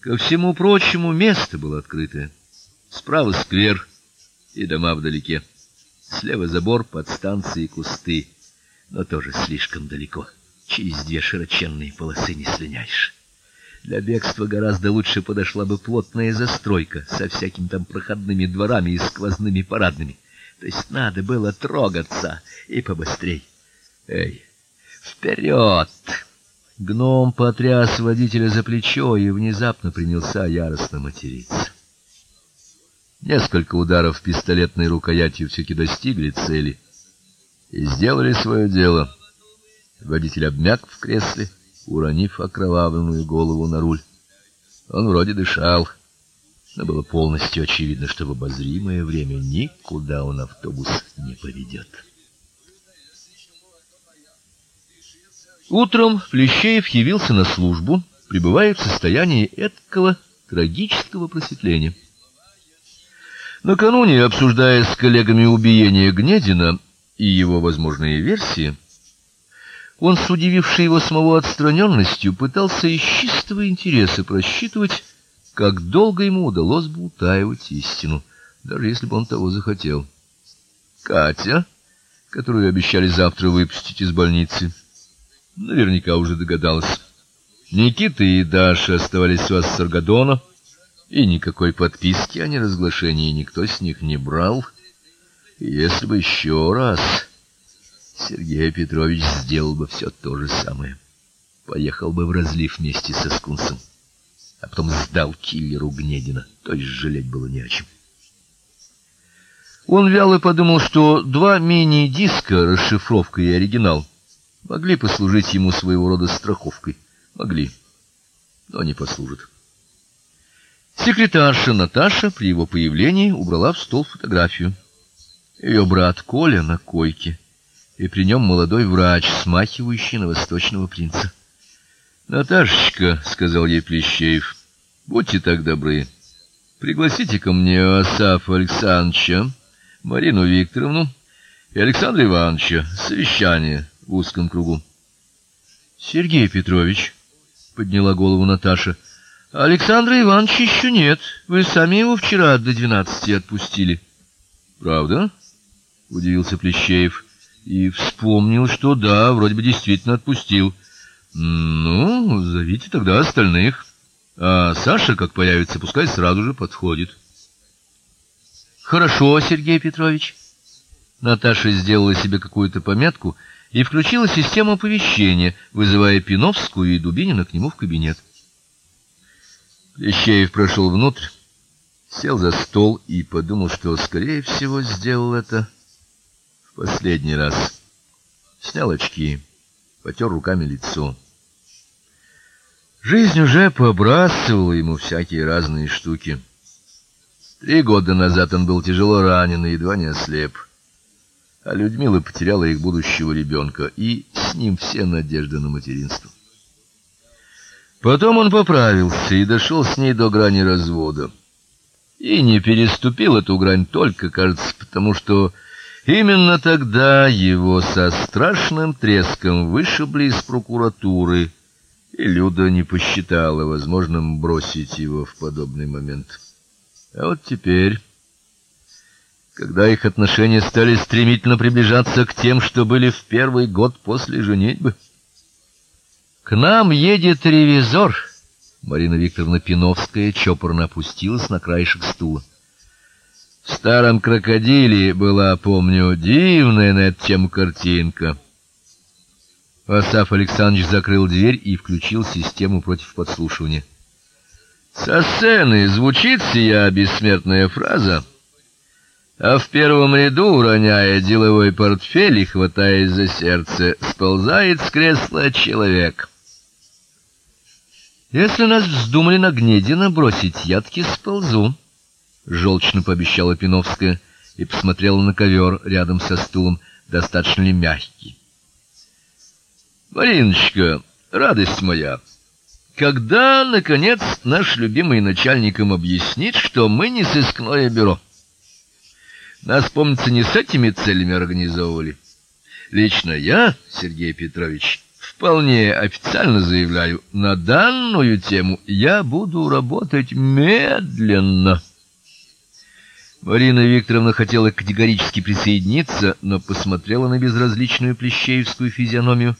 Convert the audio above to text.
Ко всему прочему, место было открытое. Справа сквер и дома вдалеке. Слева забор под станцией кусты, но тоже слишком далеко. Через две широченные полосы не слиняешь. Для бегства гораздо лучше подошла бы плотная застройка со всякими там проходными дворами и сквозными парадными. То есть надо было трогаться и побыстрей. Эй, вперед! Гном потряс водителя за плечо и внезапно принялся яростно материться. Несколько ударов пистолетной рукоятью все таки достигли цели и сделали свое дело. Водитель обмяк в кресле, уронив окровавленную голову на руль. Он вроде дышал, но было полностью очевидно, что в обозримое время никуда он автобус не поведет. Утром Плещеев явился на службу, пребывая в состоянии эткого трагического просветления. Накануне, обсуждая с коллегами убиение Гнедина и его возможные версии, он, с удивившей его самого отстраненностью, пытался из чистого интереса просчитывать, как долго ему удалось бы утаивать истину, даже если бы он того захотел. Катя, которую обещали завтра выпустить из больницы, наверняка уже догадалась. Никита и Даша оставались у Ассаргадона, и никакой подписки о неразглашении никто с них не брал. если бы еще раз Сергей Петрович сделал бы все то же самое. Поехал бы в разлив вместе со Скунсом, а потом сдал киллеру Гнедина, то есть жалеть было не о чем. Он вяло подумал, что два мини-диска, расшифровка и оригинал, могли послужить ему своего рода страховкой. Могли, но не послужат. Секретарша Наташа при его появлении убрала в стол фотографию. Ее брат Коля на койке, и при нем молодой врач, смахивающий на восточного принца. "Наташечка", сказал ей Плещеев. "Будьте так добры, пригласите ко мне Асафа Александровича, Марину Викторовну и Александра Ивановича. Совещание в узком кругу". Сергей Петрович подняла голову Наташа. Александра Ивановича еще нет. Вы сами его вчера до двенадцати отпустили. Правда? удивился Плещеев и вспомнил, что да, вроде бы действительно отпустил. Ну, зовите тогда остальных. А Саша, как появится, пускай сразу же подходит. Хорошо, Сергей Петрович. Наташа сделала себе какую-то пометку и включила систему оповещения, вызывая Пиновскую и Дубинина к нему в кабинет. Лещеев прошел внутрь, сел за стол и подумал, что скорее всего сделал это в последний раз. Снял очки, потер руками лицо. Жизнь уже побрасывала ему всякие разные штуки. Три года назад он был тяжело ранен и едва не ослеп. А Людмила потеряла их будущего ребенка, и с ним все надежды на материнство. Потом он поправился и дошел с ней до грани развода. И не переступил эту грань только, кажется, потому что именно тогда его со страшным треском вышибли из прокуратуры, и Люда не посчитала возможным бросить его в подобный момент. А вот теперь, когда их отношения стали стремительно приближаться к тем, что были в первый год после женитьбы, к нам едет ревизор. Марина Викторовна Пиновская чопорно опустилась на краешек стула. В старом крокодиле была, помню, дивная на эту тему картинка. Асаф Александрович закрыл дверь и включил систему против подслушивания. Со сцены звучит сия бессмертная фраза, а в первом ряду, роняя деловой портфель и хватаясь за сердце, сползает с кресла человек. Если нас вздумали на Гнедина бросить, я таки сползу, желчно пообещала Пиновская и посмотрела на ковер рядом со стулом, достаточно ли мягкий. Мариночка, радость моя, когда наконец наш любимый начальник им объяснит, что мы не сыскное бюро? Нас, помнится, не с этими целями организовывали. Лично я, Сергей Петрович, Вполне официально заявляю, на данную тему я буду работать медленно. Марина Викторовна хотела категорически присоединиться, но посмотрела на безразличную плещеевскую физиономию